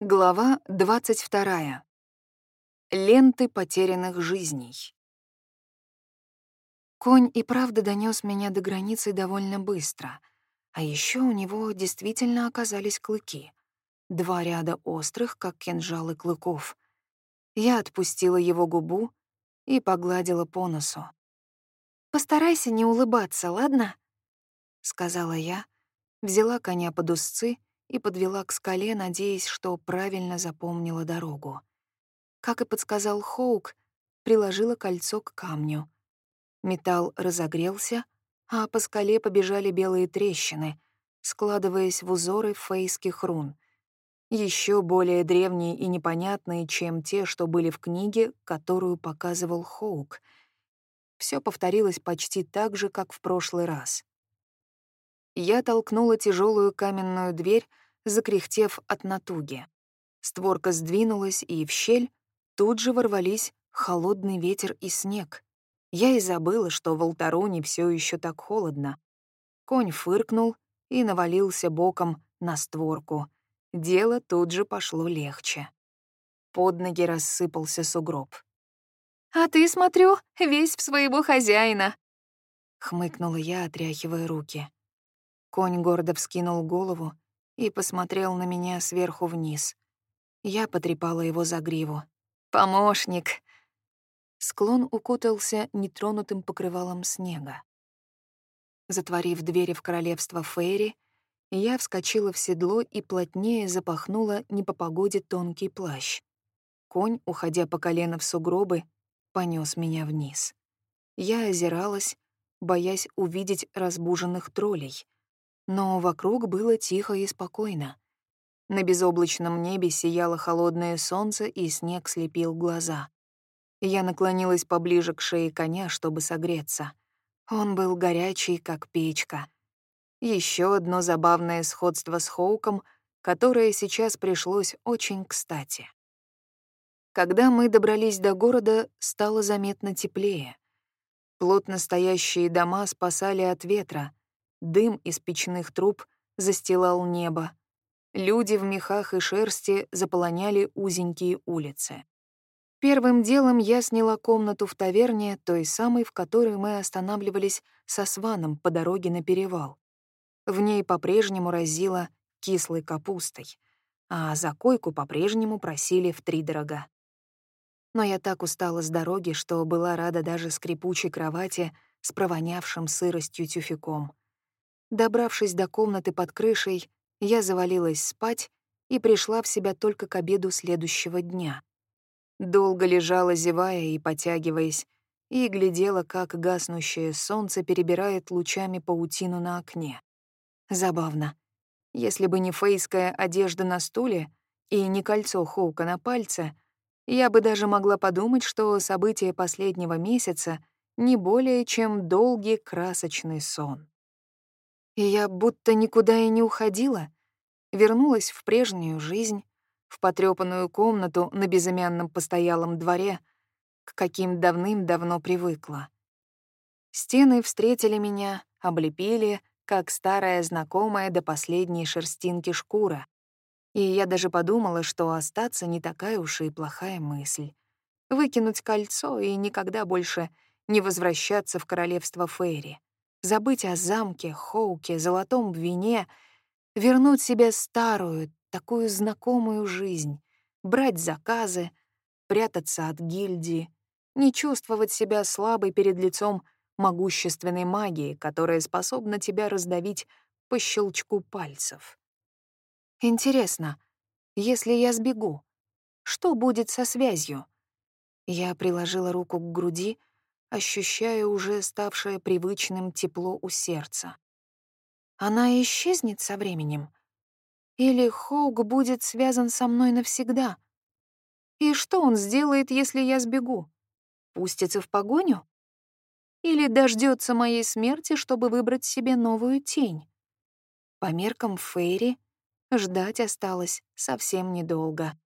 Глава 22. Ленты потерянных жизней. Конь и правда донес меня до границы довольно быстро, а еще у него действительно оказались клыки. Два ряда острых, как кинжалы клыков. Я отпустила его губу и погладила по носу. «Постарайся не улыбаться, ладно?» — сказала я, взяла коня под узцы и подвела к скале, надеясь, что правильно запомнила дорогу. Как и подсказал Хоук, приложила кольцо к камню. Металл разогрелся, а по скале побежали белые трещины, складываясь в узоры фейских рун, еще более древние и непонятные, чем те, что были в книге, которую показывал Хоук. Все повторилось почти так же, как в прошлый раз. Я толкнула тяжелую каменную дверь, закряхтев от натуги. Створка сдвинулась, и в щель тут же ворвались холодный ветер и снег. Я и забыла, что в Алтароне все еще так холодно. Конь фыркнул и навалился боком на створку. Дело тут же пошло легче. Под ноги рассыпался сугроб. «А ты, смотрю, весь в своего хозяина», — хмыкнула я, отряхивая руки. Конь гордо вскинул голову и посмотрел на меня сверху вниз. Я потрепала его за гриву. «Помощник!» Склон укутался нетронутым покрывалом снега. Затворив двери в королевство Фейри, я вскочила в седло и плотнее запахнула не по погоде тонкий плащ. Конь, уходя по колено в сугробы, понес меня вниз. Я озиралась, боясь увидеть разбуженных троллей — но вокруг было тихо и спокойно. На безоблачном небе сияло холодное солнце, и снег слепил глаза. Я наклонилась поближе к шее коня, чтобы согреться. Он был горячий, как печка. Еще одно забавное сходство с Хоуком, которое сейчас пришлось очень кстати. Когда мы добрались до города, стало заметно теплее. Плотно стоящие дома спасали от ветра, Дым из печных труб застилал небо. Люди в мехах и шерсти заполоняли узенькие улицы. Первым делом я сняла комнату в таверне, той самой, в которой мы останавливались со Сваном по дороге на перевал. В ней по-прежнему разило кислой капустой, а за койку по-прежнему просили втридорога. Но я так устала с дороги, что была рада даже скрипучей кровати с провонявшим сыростью тюфяком. Добравшись до комнаты под крышей, я завалилась спать и пришла в себя только к обеду следующего дня. Долго лежала, зевая и потягиваясь, и глядела, как гаснущее солнце перебирает лучами паутину на окне. Забавно. Если бы не фейская одежда на стуле и не кольцо Хоука на пальце, я бы даже могла подумать, что события последнего месяца не более чем долгий красочный сон. И я будто никуда и не уходила, вернулась в прежнюю жизнь, в потрёпанную комнату на безымянном постоялом дворе, к каким давным-давно привыкла. Стены встретили меня, облепили, как старая знакомая до последней шерстинки шкура. И я даже подумала, что остаться не такая уж и плохая мысль. Выкинуть кольцо и никогда больше не возвращаться в королевство Фейри забыть о замке, Хоуке, золотом вине, вернуть себе старую, такую знакомую жизнь, брать заказы, прятаться от гильдии, не чувствовать себя слабой перед лицом могущественной магии, которая способна тебя раздавить по щелчку пальцев. Интересно, если я сбегу, что будет со связью? Я приложила руку к груди, ощущая уже ставшее привычным тепло у сердца. Она исчезнет со временем? Или Хоук будет связан со мной навсегда? И что он сделает, если я сбегу? Пустится в погоню? Или дождется моей смерти, чтобы выбрать себе новую тень? По меркам Фейри ждать осталось совсем недолго.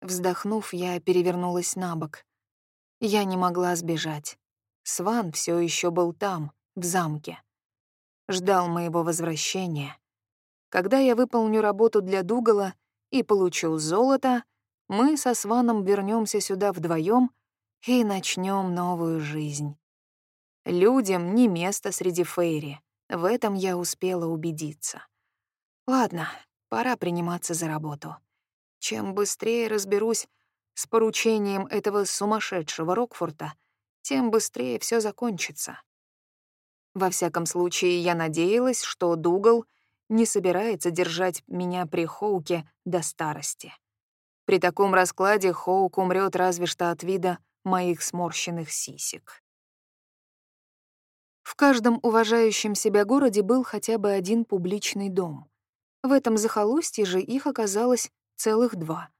Вздохнув, я перевернулась на бок. Я не могла сбежать. Сван все еще был там, в замке. Ждал моего возвращения. Когда я выполню работу для Дугала, и получу золото, мы со Сваном вернемся сюда вдвоем и начнем новую жизнь. Людям не место среди Фейри. В этом я успела убедиться. Ладно, пора приниматься за работу. Чем быстрее разберусь с поручением этого сумасшедшего Рокфорта, тем быстрее все закончится. Во всяком случае, я надеялась, что Дугал не собирается держать меня при Хоуке до старости. При таком раскладе Хоук умрет разве что от вида моих сморщенных сисек. В каждом уважающем себя городе был хотя бы один публичный дом. В этом захолустье же их оказалось целых два.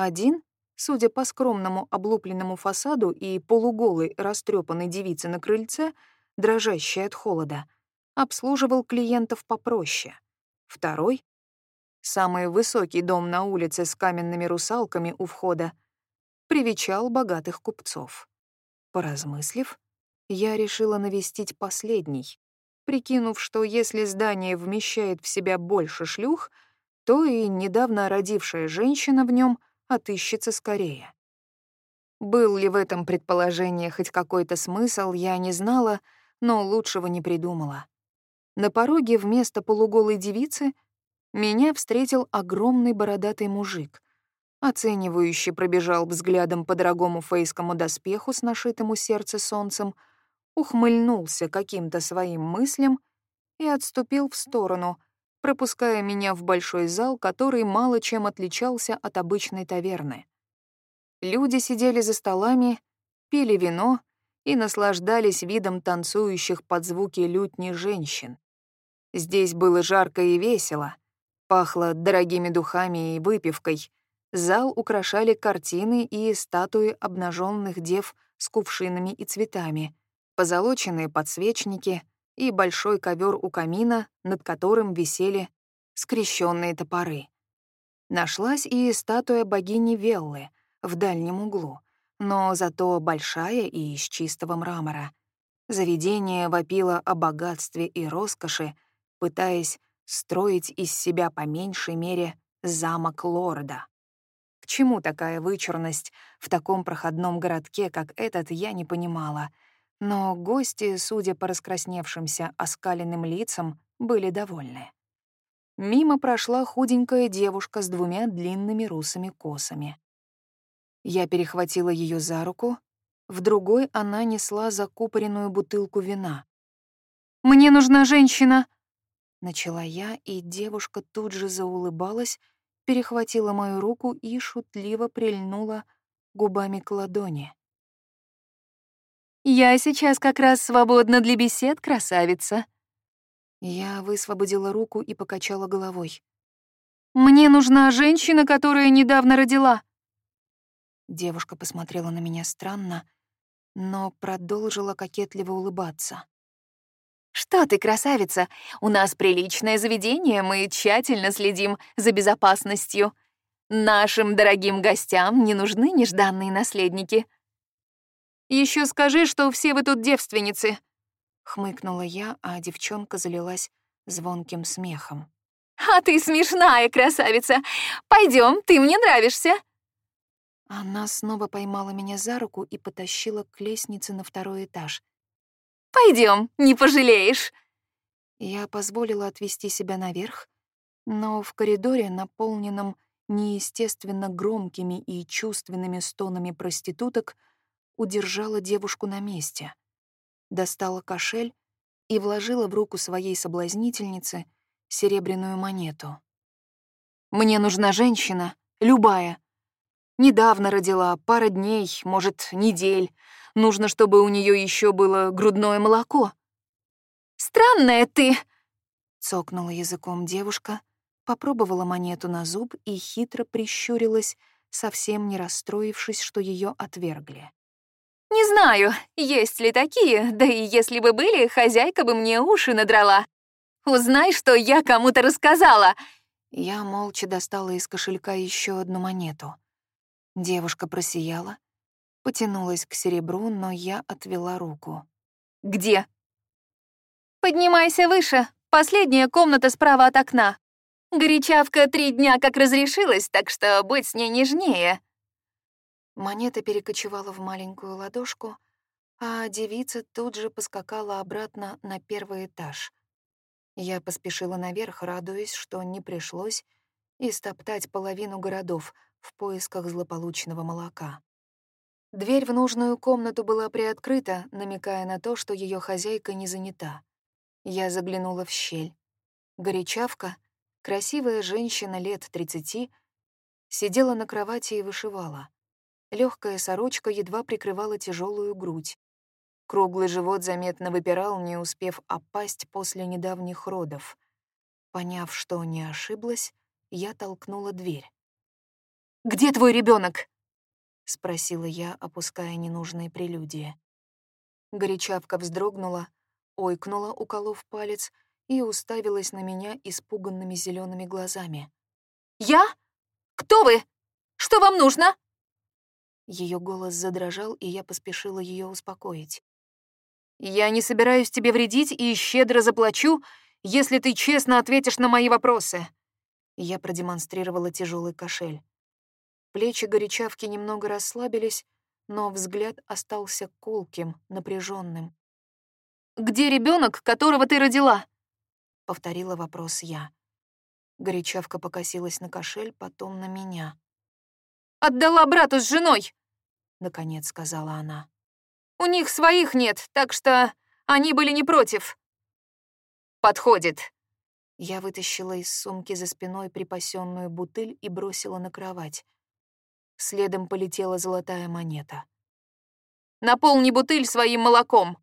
Один, судя по скромному облупленному фасаду и полуголой растрепанной девице на крыльце, дрожащей от холода, обслуживал клиентов попроще. Второй, самый высокий дом на улице с каменными русалками у входа, привечал богатых купцов. Поразмыслив, я решила навестить последний, прикинув, что если здание вмещает в себя больше шлюх, то и недавно родившая женщина в нем отыщется скорее. Был ли в этом предположении хоть какой-то смысл, я не знала, но лучшего не придумала. На пороге вместо полуголой девицы меня встретил огромный бородатый мужик, оценивающий пробежал взглядом по дорогому фейскому доспеху с нашитым у сердца солнцем, ухмыльнулся каким-то своим мыслям и отступил в сторону, пропуская меня в большой зал, который мало чем отличался от обычной таверны. Люди сидели за столами, пили вино и наслаждались видом танцующих под звуки лютни женщин. Здесь было жарко и весело, пахло дорогими духами и выпивкой. Зал украшали картины и статуи обнаженных дев с кувшинами и цветами, позолоченные подсвечники и большой ковер у камина, над которым висели скрещенные топоры. Нашлась и статуя богини Веллы в дальнем углу — но зато большая и из чистого мрамора. Заведение вопило о богатстве и роскоши, пытаясь строить из себя по меньшей мере замок лорда. К чему такая вычурность в таком проходном городке, как этот, я не понимала, но гости, судя по раскрасневшимся оскаленным лицам, были довольны. Мимо прошла худенькая девушка с двумя длинными русыми косами. Я перехватила ее за руку, в другой она несла закупоренную бутылку вина. «Мне нужна женщина!» Начала я, и девушка тут же заулыбалась, перехватила мою руку и шутливо прильнула губами к ладони. «Я сейчас как раз свободна для бесед, красавица!» Я высвободила руку и покачала головой. «Мне нужна женщина, которая недавно родила!» Девушка посмотрела на меня странно, но продолжила кокетливо улыбаться. «Что ты, красавица? У нас приличное заведение, мы тщательно следим за безопасностью. Нашим дорогим гостям не нужны нежданные наследники». Еще скажи, что все вы тут девственницы», — хмыкнула я, а девчонка залилась звонким смехом. «А ты смешная красавица! Пойдем, ты мне нравишься!» Она снова поймала меня за руку и потащила к лестнице на второй этаж. Пойдем, не пожалеешь. Я позволила отвести себя наверх, но в коридоре, наполненном неестественно громкими и чувственными стонами проституток, удержала девушку на месте. Достала кошель и вложила в руку своей соблазнительницы серебряную монету. «Мне нужна женщина, любая, Недавно родила, пара дней, может, недель. Нужно, чтобы у нее еще было грудное молоко. «Странная ты!» — цокнула языком девушка, попробовала монету на зуб и хитро прищурилась, совсем не расстроившись, что ее отвергли. «Не знаю, есть ли такие, да и если бы были, хозяйка бы мне уши надрала. Узнай, что я кому-то рассказала!» Я молча достала из кошелька еще одну монету — Девушка просияла, потянулась к серебру, но я отвела руку. «Где?» «Поднимайся выше. Последняя комната справа от окна». Горячавка три дня как разрешилась, так что будь с ней нежнее». Монета перекочевала в маленькую ладошку, а девица тут же поскакала обратно на первый этаж. Я поспешила наверх, радуясь, что не пришлось истоптать половину городов в поисках злополучного молока. Дверь в нужную комнату была приоткрыта, намекая на то, что ее хозяйка не занята. Я заглянула в щель. Горячавка — Красивая женщина лет 30 сидела на кровати и вышивала. Легкая сорочка едва прикрывала тяжелую грудь. Круглый живот заметно выпирал, не успев опасть после недавних родов. Поняв, что не ошиблась, я толкнула дверь. «Где твой ребенок? спросила я, опуская ненужные прелюдии. Горячавка вздрогнула, ойкнула, уколов палец, и уставилась на меня испуганными зелеными глазами. «Я? Кто вы? Что вам нужно?» Ее голос задрожал, и я поспешила ее успокоить. «Я не собираюсь тебе вредить и щедро заплачу, если ты честно ответишь на мои вопросы». Я продемонстрировала тяжелый кошель. Плечи горячавки немного расслабились, но взгляд остался колким, напряженным. «Где ребенок, которого ты родила?» повторила вопрос я. Горячавка покосилась на кошель, потом на меня. «Отдала брату с женой!» — наконец сказала она. «У них своих нет, так что они были не против». «Подходит». Я вытащила из сумки за спиной припасенную бутыль и бросила на кровать. Следом полетела золотая монета. «Наполни бутыль своим молоком!»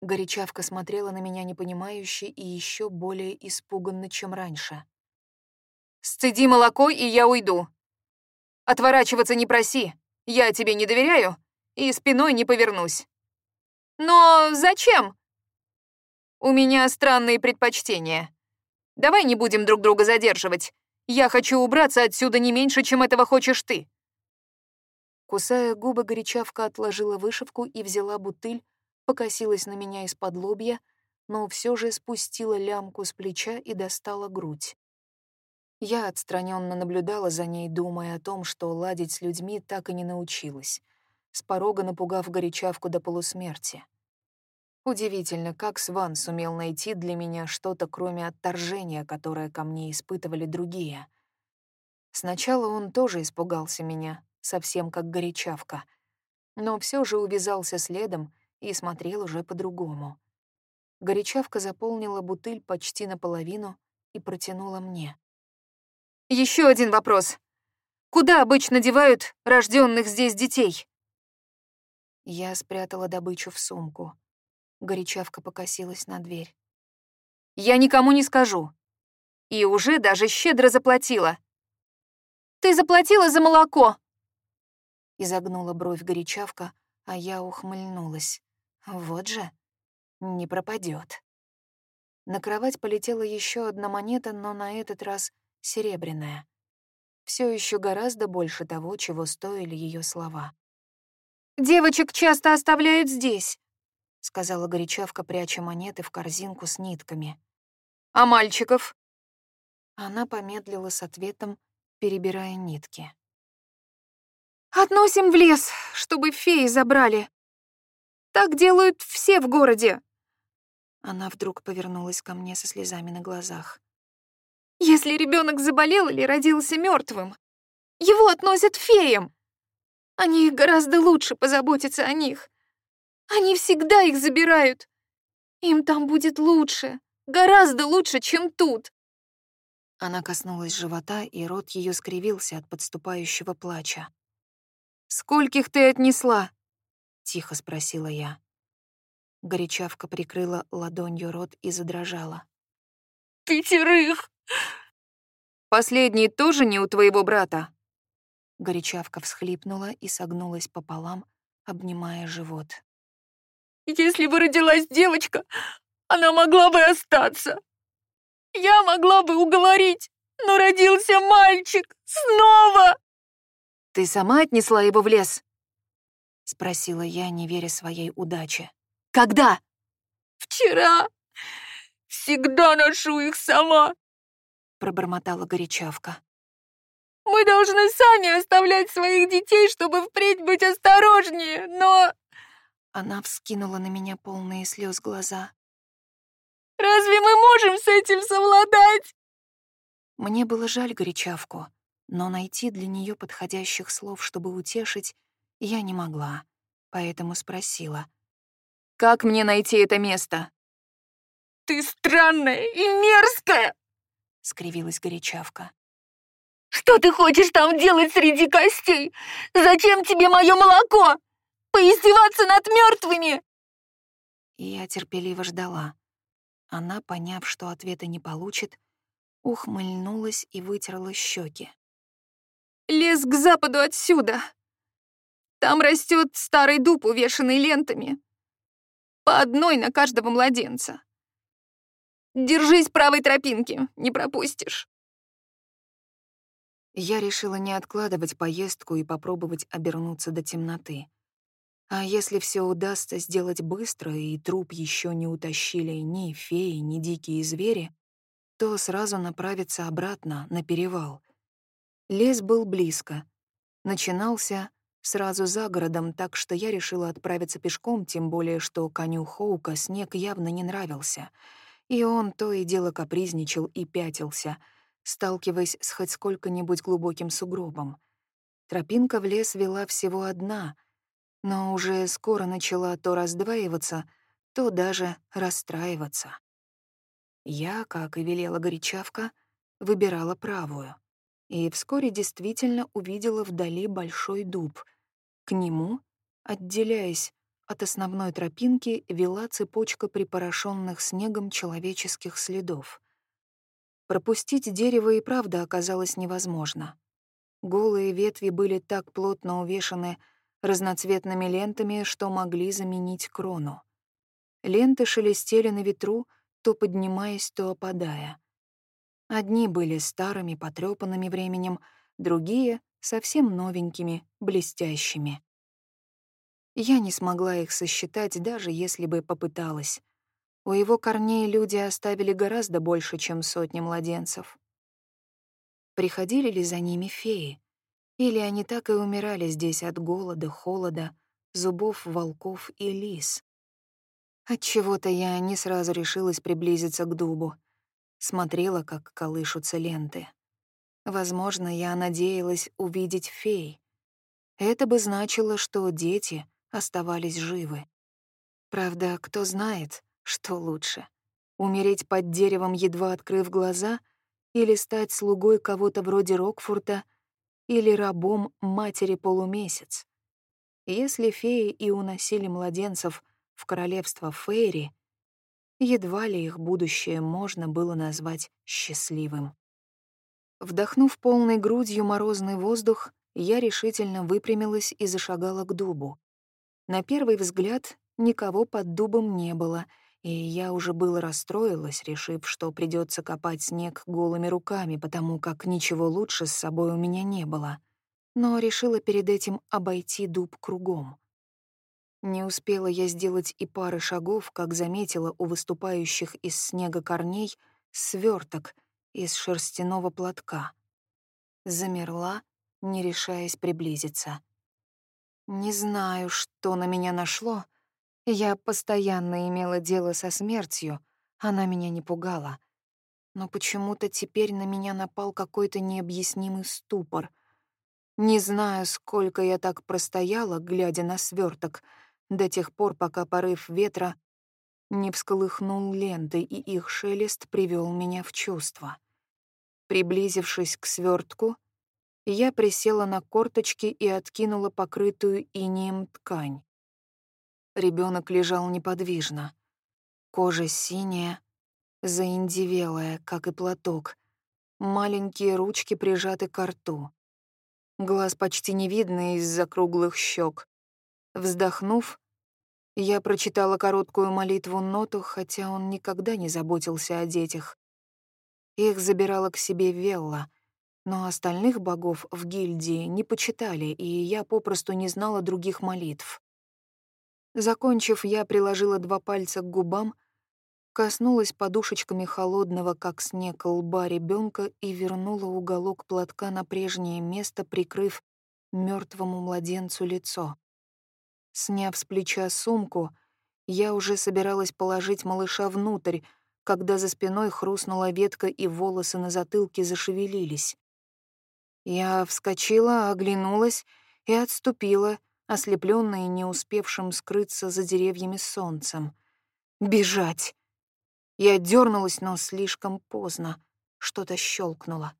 Горячавка смотрела на меня непонимающе и еще более испуганно, чем раньше. «Сцеди молоко, и я уйду. Отворачиваться не проси, я тебе не доверяю и спиной не повернусь». «Но зачем?» «У меня странные предпочтения. Давай не будем друг друга задерживать. Я хочу убраться отсюда не меньше, чем этого хочешь ты». Кусая губы, горячавка отложила вышивку и взяла бутыль, покосилась на меня из-под лобья, но все же спустила лямку с плеча и достала грудь. Я отстраненно наблюдала за ней, думая о том, что ладить с людьми так и не научилась, с порога напугав горячавку до полусмерти. Удивительно, как Сван сумел найти для меня что-то, кроме отторжения, которое ко мне испытывали другие. Сначала он тоже испугался меня, совсем как горячавка, но все же увязался следом и смотрел уже по-другому. Горячавка заполнила бутыль почти наполовину и протянула мне. Еще один вопрос. Куда обычно девают рожденных здесь детей? Я спрятала добычу в сумку. Горячавка покосилась на дверь. Я никому не скажу. И уже даже щедро заплатила. Ты заплатила за молоко. Изогнула бровь горячавка, а я ухмыльнулась. Вот же, не пропадет. На кровать полетела еще одна монета, но на этот раз серебряная. Все еще гораздо больше того, чего стоили ее слова. «Девочек часто оставляют здесь», — сказала Горячавка, пряча монеты в корзинку с нитками. «А мальчиков?» Она помедлила с ответом, перебирая нитки. «Относим в лес, чтобы феи забрали. Так делают все в городе. Она вдруг повернулась ко мне со слезами на глазах. Если ребенок заболел или родился мертвым, его относят феям. Они гораздо лучше позаботятся о них. Они всегда их забирают. Им там будет лучше, гораздо лучше, чем тут. Она коснулась живота, и рот ее скривился от подступающего плача. «Скольких ты отнесла?» — тихо спросила я. Горячавка прикрыла ладонью рот и задрожала. «Пятерых!» «Последний тоже не у твоего брата?» Горячавка всхлипнула и согнулась пополам, обнимая живот. «Если бы родилась девочка, она могла бы остаться. Я могла бы уговорить, но родился мальчик. Снова!» «Ты сама отнесла его в лес?» — спросила я, не веря своей удаче. «Когда?» «Вчера. Всегда ношу их сама. — пробормотала горячавка. «Мы должны сами оставлять своих детей, чтобы впредь быть осторожнее, но...» Она вскинула на меня полные слез глаза. «Разве мы можем с этим совладать?» Мне было жаль горячавку, но найти для нее подходящих слов, чтобы утешить, я не могла, поэтому спросила. «Как мне найти это место?» «Ты странная и мерзкая!» — скривилась горячавка. «Что ты хочешь там делать среди костей? Зачем тебе мое молоко? Поиздеваться над мертвыми?» Я терпеливо ждала. Она, поняв, что ответа не получит, ухмыльнулась и вытерла щеки. «Лес к западу отсюда. Там растет старый дуб, увешанный лентами. По одной на каждого младенца. Держись правой тропинки, не пропустишь». Я решила не откладывать поездку и попробовать обернуться до темноты. А если все удастся сделать быстро, и труп еще не утащили ни феи, ни дикие звери, то сразу направиться обратно на перевал. Лес был близко. Начинался сразу за городом, так что я решила отправиться пешком, тем более что коню Хоука снег явно не нравился. И он то и дело капризничал и пятился, сталкиваясь с хоть сколько-нибудь глубоким сугробом. Тропинка в лес вела всего одна, но уже скоро начала то раздваиваться, то даже расстраиваться. Я, как и велела горячавка, выбирала правую. И вскоре действительно увидела вдали большой дуб. К нему, отделяясь от основной тропинки, вела цепочка припорошенных снегом человеческих следов. Пропустить дерево и правда оказалось невозможно. Голые ветви были так плотно увешаны разноцветными лентами, что могли заменить крону. Ленты шелестели на ветру, то поднимаясь, то опадая. Одни были старыми, потрёпанными временем, другие — совсем новенькими, блестящими. Я не смогла их сосчитать, даже если бы попыталась. У его корней люди оставили гораздо больше, чем сотни младенцев. Приходили ли за ними феи? Или они так и умирали здесь от голода, холода, зубов волков и лис? Отчего-то я не сразу решилась приблизиться к дубу. Смотрела, как колышутся ленты. Возможно, я надеялась увидеть фей. Это бы значило, что дети оставались живы. Правда, кто знает, что лучше — умереть под деревом, едва открыв глаза, или стать слугой кого-то вроде Рокфурта — или рабом матери полумесяц. Если феи и уносили младенцев в королевство Фейри, едва ли их будущее можно было назвать счастливым. Вдохнув полной грудью морозный воздух, я решительно выпрямилась и зашагала к дубу. На первый взгляд никого под дубом не было — и я уже было расстроилась, решив, что придется копать снег голыми руками, потому как ничего лучше с собой у меня не было. Но решила перед этим обойти дуб кругом. Не успела я сделать и пары шагов, как заметила у выступающих из снега корней сверток из шерстяного платка. Замерла, не решаясь приблизиться. Не знаю, что на меня нашло, я постоянно имела дело со смертью, она меня не пугала. Но почему-то теперь на меня напал какой-то необъяснимый ступор. Не знаю, сколько я так простояла, глядя на сверток, до тех пор, пока порыв ветра не всколыхнул ленты, и их шелест привел меня в чувство. Приблизившись к свертку, я присела на корточки и откинула покрытую инеем ткань. Ребенок лежал неподвижно. Кожа синяя, заиндивелая, как и платок. Маленькие ручки прижаты к рту. Глаз почти не видно из-за круглых щек. Вздохнув, я прочитала короткую молитву Ноту, хотя он никогда не заботился о детях. Их забирала к себе Велла, но остальных богов в гильдии не почитали, и я попросту не знала других молитв. Закончив, я приложила два пальца к губам, коснулась подушечками холодного, как снег, лба ребенка и вернула уголок платка на прежнее место, прикрыв мертвому младенцу лицо. Сняв с плеча сумку, я уже собиралась положить малыша внутрь, когда за спиной хрустнула ветка и волосы на затылке зашевелились. Я вскочила, оглянулась и отступила, ослепленная не успевшим скрыться за деревьями солнцем. «Бежать!» Я дернулась, но слишком поздно. Что-то щелкнуло.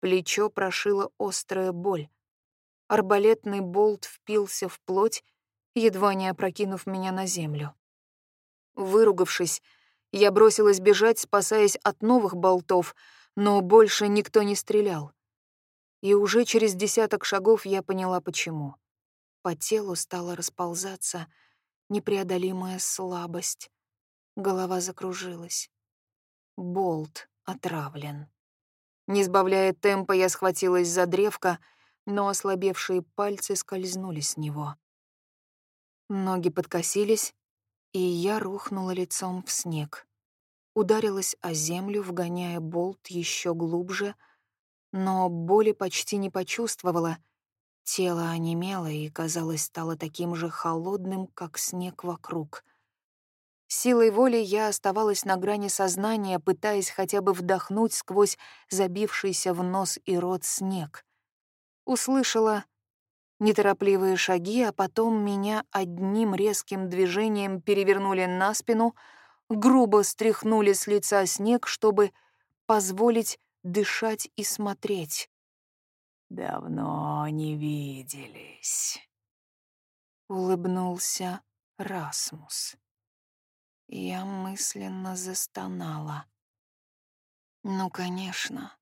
Плечо прошило острая боль. Арбалетный болт впился в плоть, едва не опрокинув меня на землю. Выругавшись, я бросилась бежать, спасаясь от новых болтов, но больше никто не стрелял. И уже через десяток шагов я поняла, почему. По телу стала расползаться непреодолимая слабость. Голова закружилась. Болт отравлен. Не сбавляя темпа, я схватилась за древко, но ослабевшие пальцы скользнули с него. Ноги подкосились, и я рухнула лицом в снег. Ударилась о землю, вгоняя болт еще глубже, но боли почти не почувствовала. Тело онемело и, казалось, стало таким же холодным, как снег вокруг. Силой воли я оставалась на грани сознания, пытаясь хотя бы вдохнуть сквозь забившийся в нос и рот снег. Услышала Неторопливые шаги, а потом меня одним резким движением перевернули на спину, грубо стряхнули с лица снег, чтобы позволить дышать и смотреть. «Давно не виделись», — улыбнулся Расмус. Я мысленно застонала. Ну, конечно,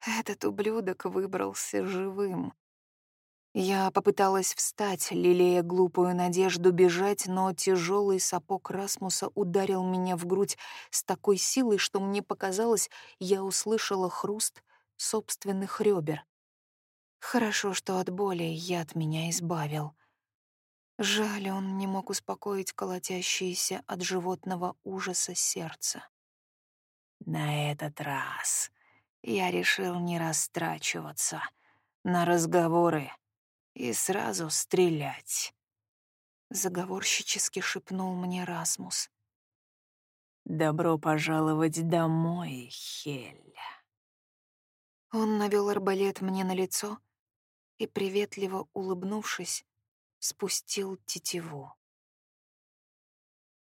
этот ублюдок выбрался живым. Я попыталась встать, лелея глупую надежду бежать, но тяжелый сапог Расмуса ударил меня в грудь с такой силой, что мне показалось, я услышала хруст собственных ребер. Хорошо, что от боли яд меня избавил. Жаль, он не мог успокоить колотящееся от животного ужаса сердце. На этот раз я решил не растрачиваться на разговоры и сразу стрелять. Заговорщически шепнул мне Расмус. «Добро пожаловать домой, Хелля». Он навел арбалет мне на лицо и, приветливо улыбнувшись, спустил тетиву.